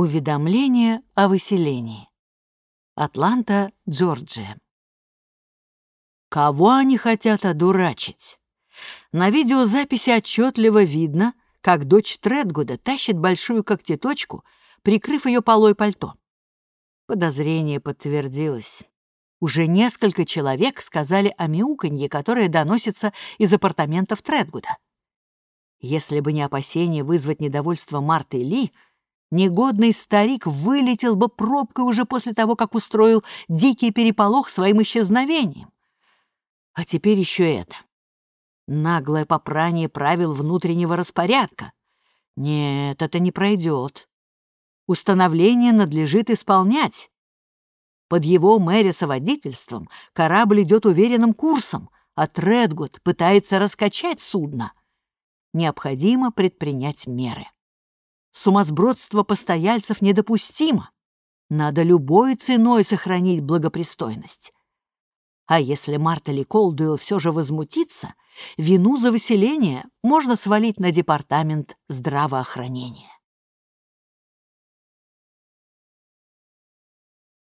Уведомление о выселении. Атланта, Джорджия. Кого они хотят одурачить? На видеозаписи отчетливо видно, как дочь Тредгуда тащит большую когтеточку, прикрыв ее полой пальто. Подозрение подтвердилось. Уже несколько человек сказали о мяуканье, которое доносится из апартаментов Тредгуда. Если бы не опасение вызвать недовольство Марты Ли, негодный старик вылетел бы пробкой уже после того, как устроил дикий переполох своим исчезновением. А теперь еще это. Наглое попрание правил внутреннего распорядка. Нет, это не пройдет. Установление надлежит исполнять. Под его Мэриса водительством корабль идет уверенным курсом, а Тредгуд пытается раскачать судно. Необходимо предпринять меры. Сумасбродство постояльцев недопустимо. Надо любой ценой сохранить благопристойность. А если Мартали Колдуэлл все же возмутится, вину за выселение можно свалить на департамент здравоохранения.